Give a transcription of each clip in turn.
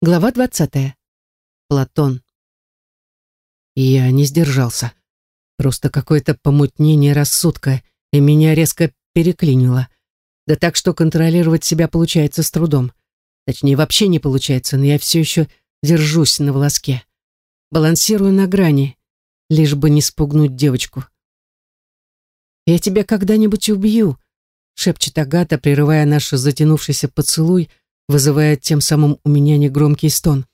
Глава двадцатая. Платон. Я не сдержался. Просто какое-то помутнение рассудка, и меня резко переклинило. Да так, что контролировать себя получается с трудом. Точнее, вообще не получается, но я все еще держусь на волоске. Балансирую на грани, лишь бы не спугнуть девочку. «Я тебя когда-нибудь убью», — шепчет Агата, прерывая наш затянувшийся поцелуй, вызывая тем самым у меня негромкий стон.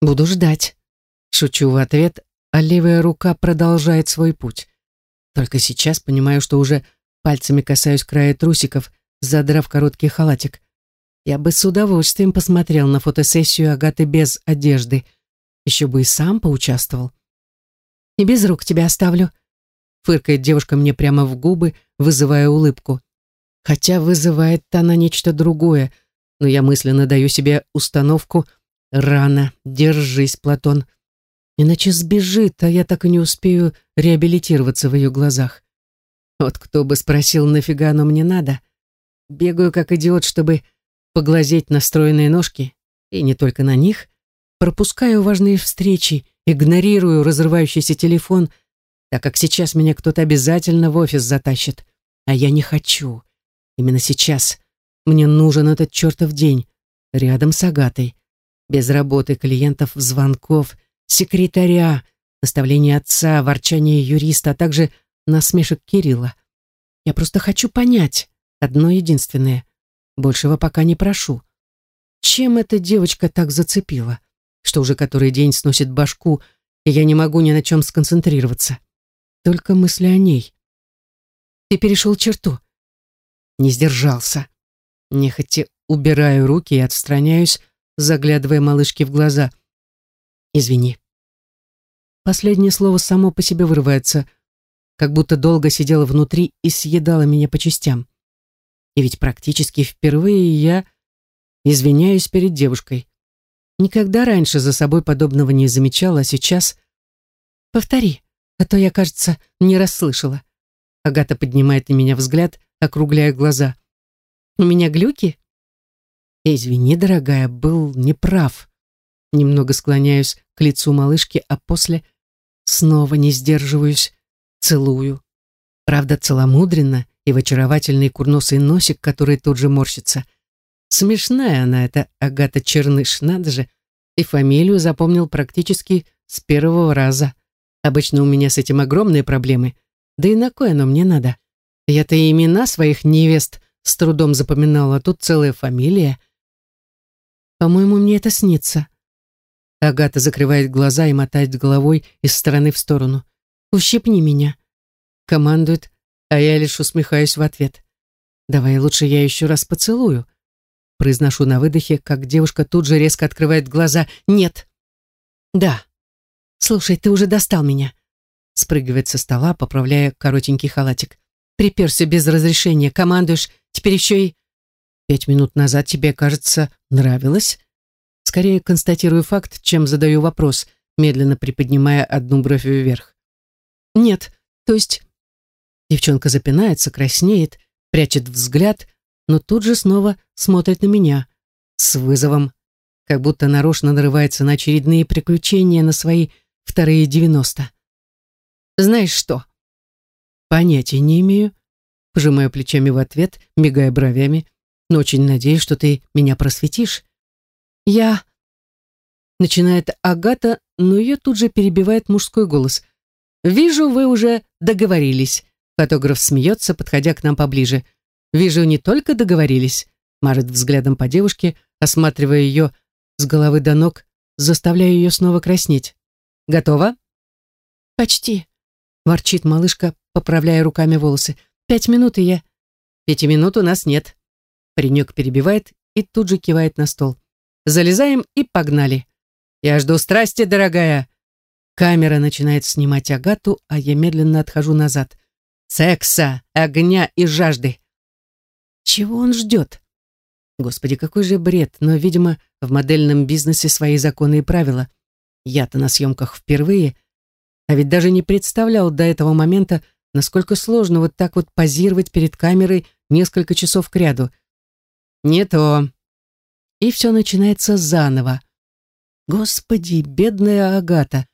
«Буду ждать», — шучу в ответ, а левая рука продолжает свой путь. Только сейчас понимаю, что уже пальцами касаюсь края трусиков, задрав короткий халатик. Я бы с удовольствием посмотрел на фотосессию Агаты без одежды. Еще бы и сам поучаствовал. «И без рук тебя оставлю», — фыркает девушка мне прямо в губы, вызывая улыбку. Хотя вызывает она нечто другое — но я мысленно даю себе установку «Рано, держись, Платон». Иначе сбежит, а я так и не успею реабилитироваться в ее глазах. Вот кто бы спросил, нафига оно мне надо? Бегаю как идиот, чтобы поглазеть на стройные ножки, и не только на них. Пропускаю важные встречи, игнорирую разрывающийся телефон, так как сейчас меня кто-то обязательно в офис затащит. А я не хочу. Именно сейчас мне нужен этот чертов день, рядом с Агатой. Без работы, клиентов, звонков, секретаря, наставления отца, ворчания юриста, а также насмешек Кирилла. Я просто хочу понять одно единственное. Большего пока не прошу. Чем эта девочка так зацепила, что уже который день сносит башку, и я не могу ни на чем сконцентрироваться? Только мысли о ней. Ты перешел черту. Не сдержался. Нехотя убираю руки и отстраняюсь, заглядывая малышке в глаза. «Извини». Последнее слово само по себе вырывается, как будто долго сидело внутри и съедало меня по частям. И ведь практически впервые я извиняюсь перед девушкой. Никогда раньше за собой подобного не замечала, а сейчас... «Повтори, а то я, кажется, не расслышала». Агата поднимает на меня взгляд, округляя глаза. У меня глюки? Извини, дорогая, был неправ. Немного склоняюсь к лицу малышки, а после снова не сдерживаюсь, целую. Правда, целомудренно и в очаровательный курносый носик, который тут же морщится. Смешная она, эта Агата Черныш, надо же. И фамилию запомнил практически с первого раза. Обычно у меня с этим огромные проблемы. Да и на кое оно мне надо? Я-то имена своих невест с трудом запоминала, а тут целая фамилия. По-моему, мне это снится. Агата закрывает глаза и мотает головой из стороны в сторону. «Ущипни меня», — командует, а я лишь усмехаюсь в ответ. «Давай лучше я еще раз поцелую», — произношу на выдохе, как девушка тут же резко открывает глаза. «Нет». «Да». «Слушай, ты уже достал меня», — спрыгивает со стола, поправляя коротенький халатик. «Приперся без разрешения, командуешь Теперь еще и... Пять минут назад тебе, кажется, нравилось? Скорее констатирую факт, чем задаю вопрос, медленно приподнимая одну бровь вверх. Нет, то есть... Девчонка запинается, краснеет, прячет взгляд, но тут же снова смотрит на меня с вызовом, как будто нарочно нарывается на очередные приключения на свои вторые девяносто. Знаешь что? Понятия не имею, Пожимаю плечами в ответ, мигая бровями, но очень надеюсь, что ты меня просветишь. Я... Начинает Агата, но ее тут же перебивает мужской голос. «Вижу, вы уже договорились». Фотограф смеется, подходя к нам поближе. «Вижу, не только договорились», Марит взглядом по девушке, осматривая ее с головы до ног, заставляя ее снова краснеть. «Готова?» «Почти», — ворчит малышка, поправляя руками волосы. Пять минут, и я... Пяти минут у нас нет. Паренек перебивает и тут же кивает на стол. Залезаем и погнали. Я жду страсти, дорогая. Камера начинает снимать Агату, а я медленно отхожу назад. Секса, огня и жажды. Чего он ждет? Господи, какой же бред, но, видимо, в модельном бизнесе свои законы и правила. Я-то на съемках впервые, а ведь даже не представлял до этого момента, насколько сложно вот так вот позировать перед камерой несколько часов кряду. Не то. И все начинается заново. Господи, бедная Агата.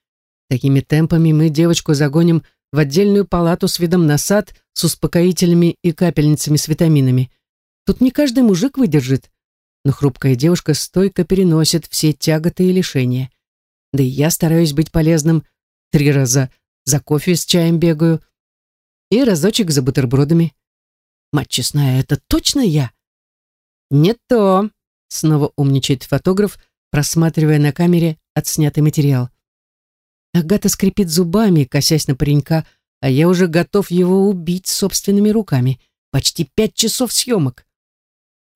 Такими темпами мы девочку загоним в отдельную палату с видом на сад с успокоителями и капельницами с витаминами. Тут не каждый мужик выдержит, но хрупкая девушка стойко переносит все тяготы и лишения. Да и я стараюсь быть полезным. Три раза за кофе с чаем бегаю и разочек за бутербродами. Мать честная, это точно я? Не то, снова умничает фотограф, просматривая на камере отснятый материал. Агата скрипит зубами, косясь на паренька, а я уже готов его убить собственными руками. Почти пять часов съемок.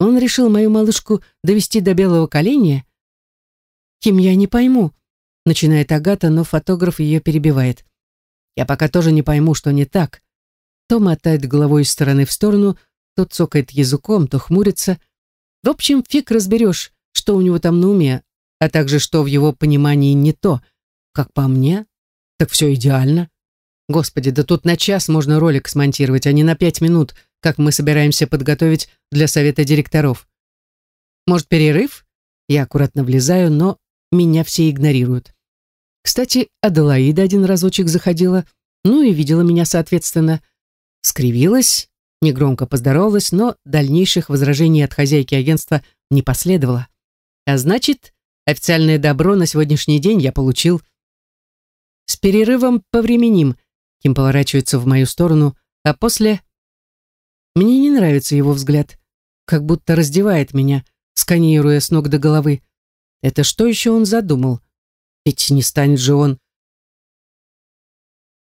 Он решил мою малышку довести до белого коленя? Кем я не пойму, начинает Агата, но фотограф ее перебивает. Я пока тоже не пойму, что не так. То мотает головой из стороны в сторону, то цокает языком, то хмурится. В общем, фиг разберешь, что у него там на уме, а также что в его понимании не то — как по мне, так все идеально. Господи, да тут на час можно ролик смонтировать, а не на пять минут, как мы собираемся подготовить для совета директоров. Может, перерыв? Я аккуратно влезаю, но меня все игнорируют. Кстати, Аделаида один разочек заходила, ну и видела меня, соответственно. Скривилась, негромко поздоровалась, но дальнейших возражений от хозяйки агентства не последовало. А значит, официальное добро на сегодняшний день я получил – с перерывом повременим. Ким поворачивается в мою сторону, а после... Мне не нравится его взгляд. Как будто раздевает меня, сканируя с ног до головы. Это что еще он задумал? Ведь не станет же он